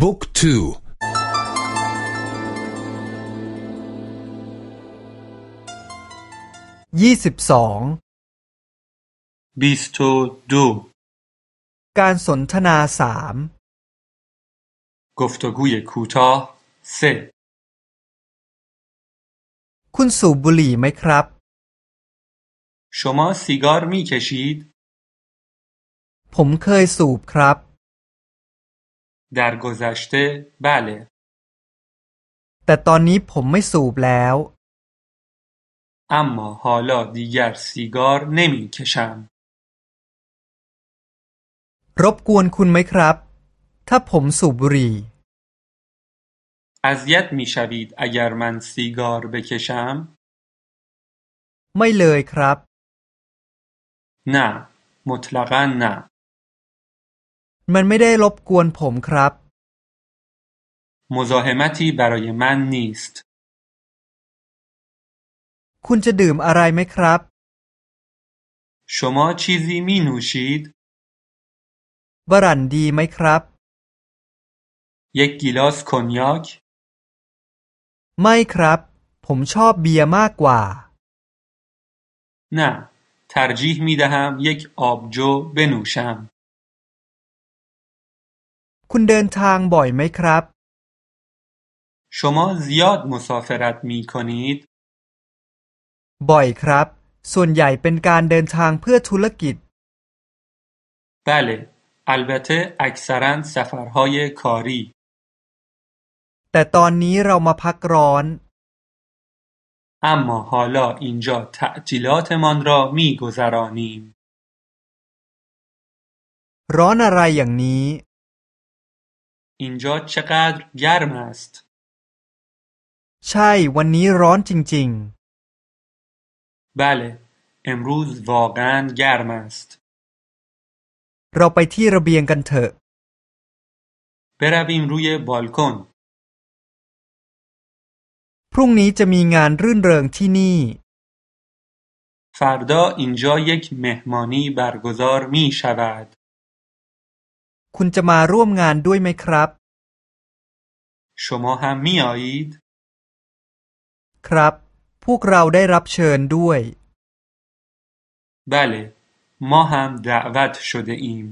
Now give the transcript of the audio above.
book two ยี่สิบสองبیست و دوการสนทนาสามگفتگوی کوتاه سهคุณสูบบุหรี่ไหมครับشما سیگار می‌کشیدดผมเคยสูบครับ در گذشته بله แต่ตอนนี้ผมไม่สูบแล้ว اما حالا دیگر سیگار نمی کشم รบกวนคุณไหมครับ ถ้าผมสูบบุหรี่ اذیت می شوید اگر من سیگار بکشم؟ ไม่เลยครับ نه مطلقا نه มันไม่ได้รบกวนผมครับ مزاحمتی برای من نیست คุณจะดื่มอะไรไหมครับ شما چیزی می نوشید؟ บรันดีไหมครับ یک گیلاس کنیاک؟ ไม่ครับ ผมชอบเบียร์มากกว่า نه ترجیح می دهم یک آبجو بنوشم คุณเดินทางบ่อยไหมครับ شما زیاد مسافرت می کنید؟ บ่อยครับ ส่วนใหญ่เป็นการเดินทางเพื่อธุรกิจ بله البته اکثرا سفرهای کاری แต่ตอนนี้เรามาพักร้อน اما حالا اینجا تعطیلاتمان را می گذرانیم ร้อนอะไรอย่างนี้ اینجا چقدر گرم است ใช่วันนี้ร้อนจริง بله امروز واقعا گرم است ๆ เราไปที่ระเบียงกันเถอะ برویم روی بالکن พรุ่งนี้จะมีงานรื่นเริงที่นี่ فردا اینجا یک مهمانی برگزار می شود คุณจะมาร่วมงานด้วยไหมครับ شما هم می آیید؟ ครับ พวกเราได้รับเชิญด้วย بله ما هم دعوت شده ایم